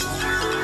Música